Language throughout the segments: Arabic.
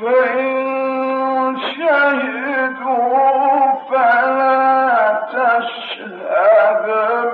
فإن فلا تشهد.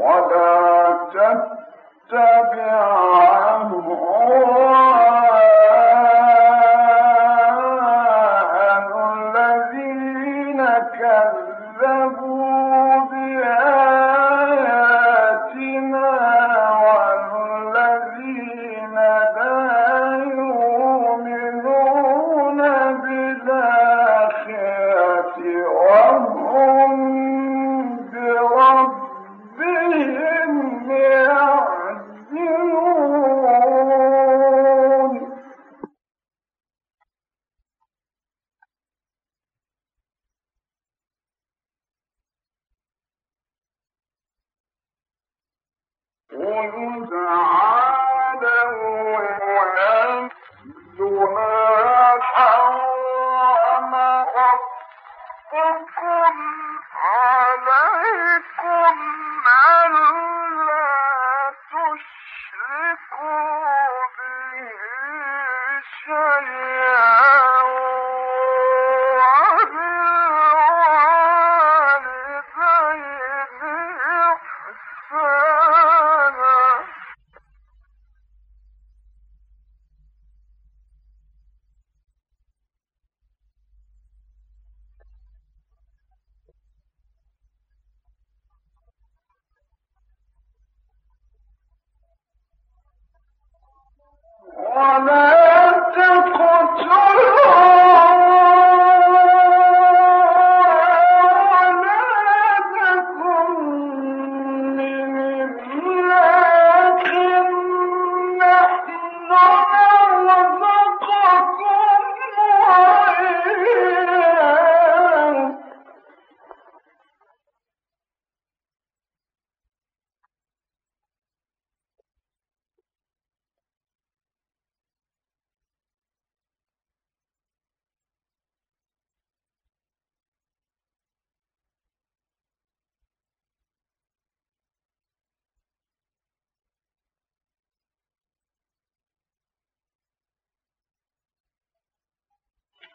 ولا تتبع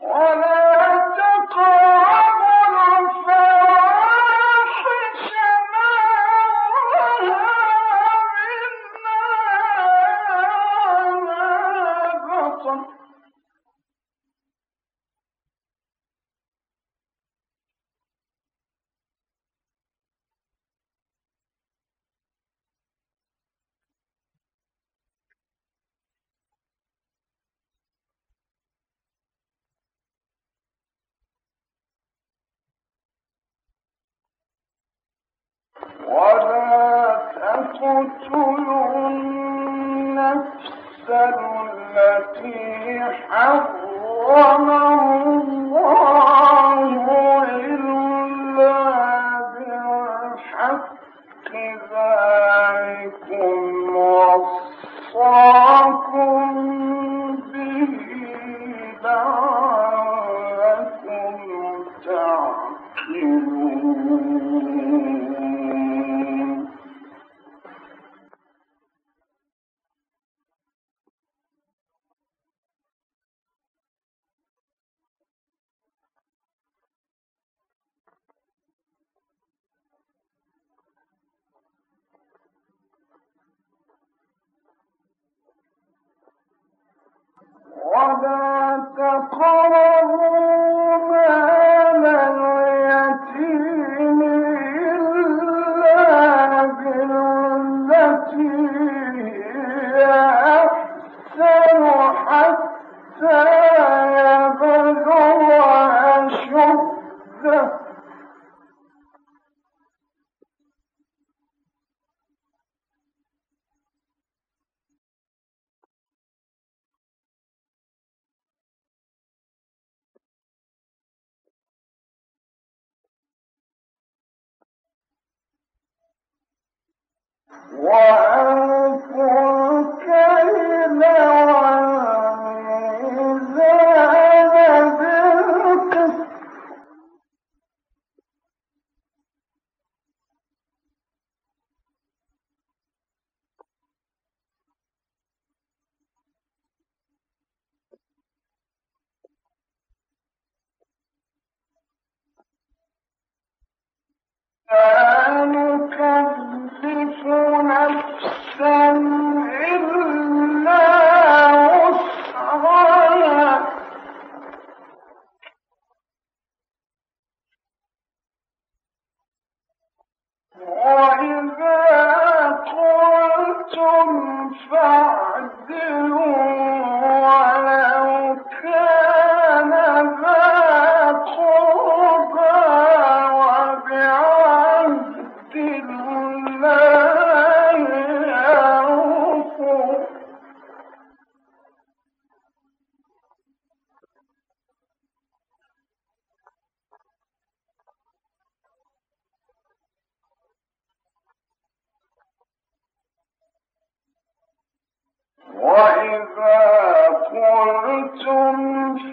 ولا اقتلوا النفس التي حرم فلا تقربوا وأن وإذا قلتم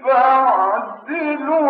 فاعدلوا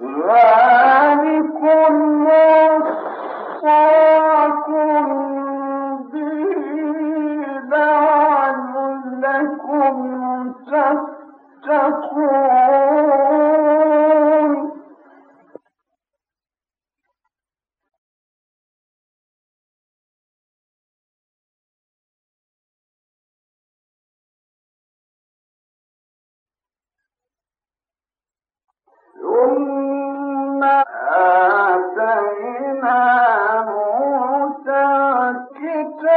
Wow.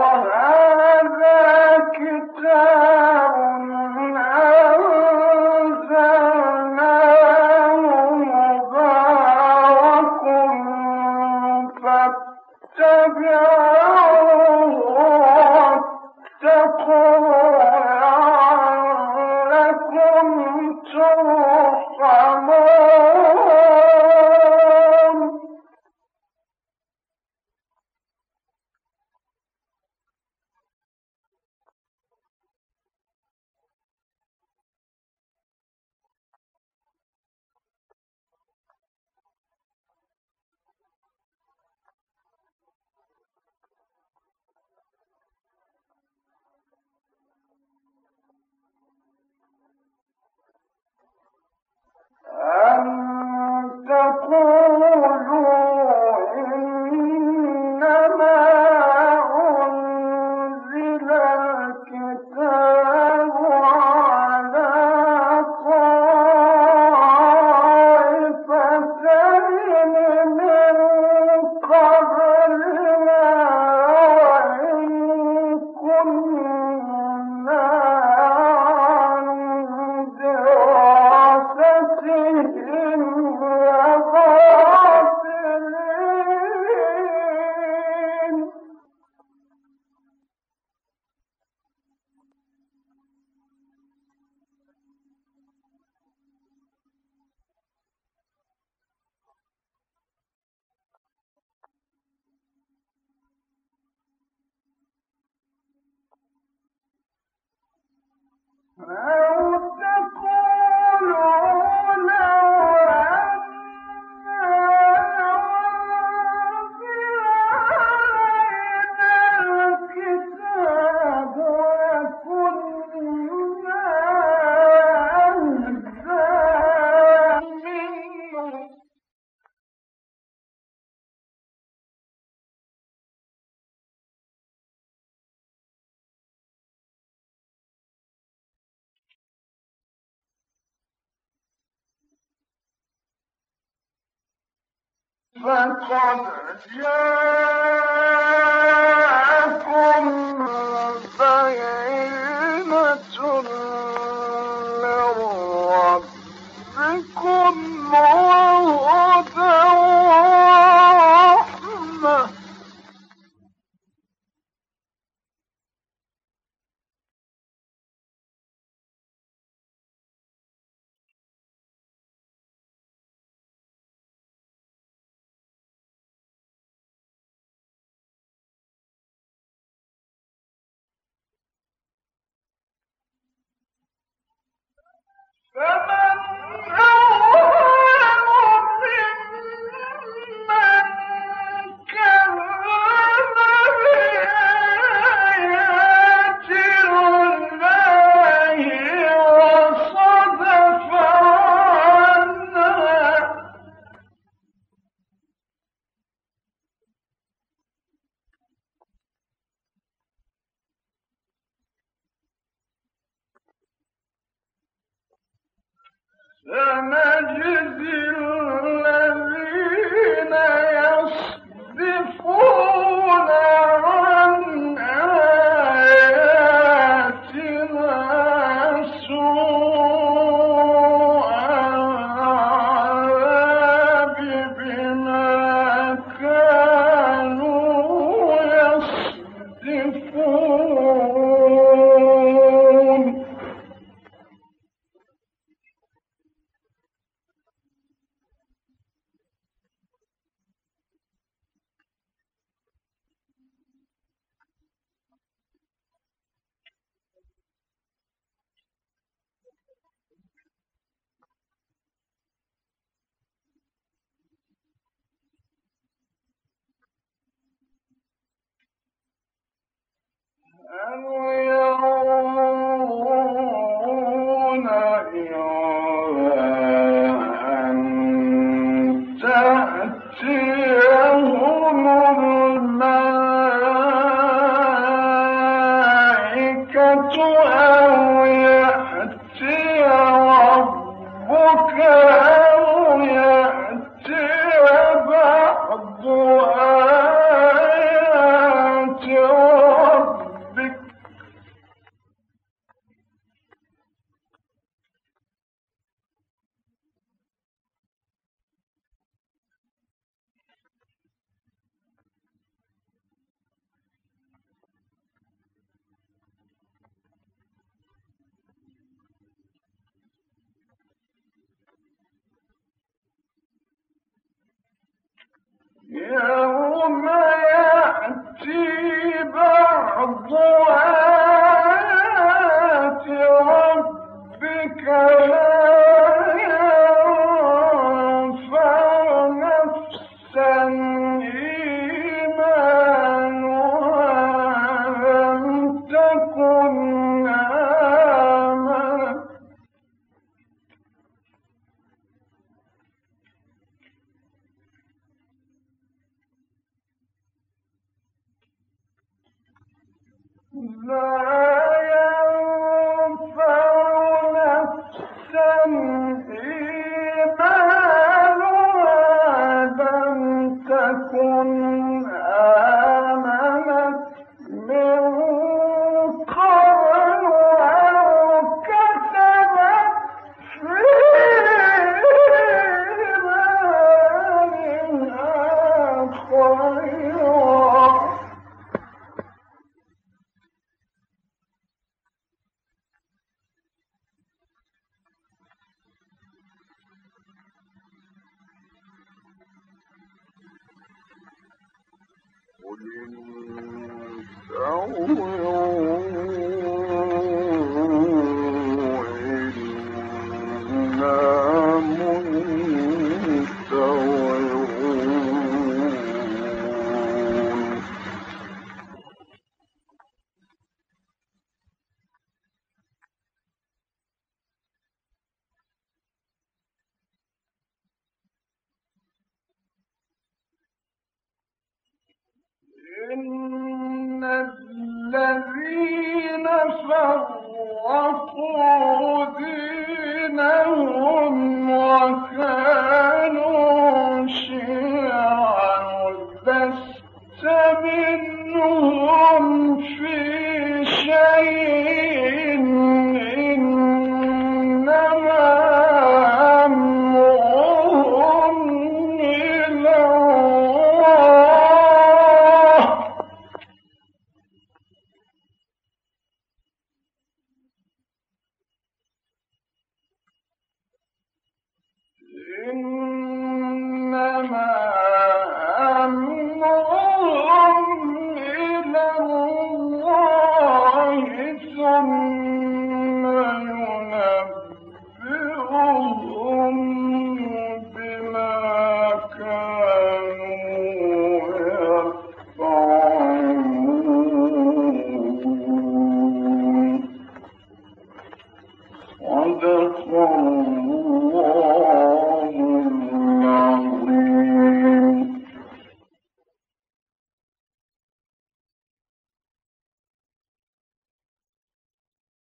وهذا أن تقولوا فقد جاءكم بينة من وهدى Chama! Amen. يوم يأتي بعض Allah. الذين فرقوا دينهم وكانوا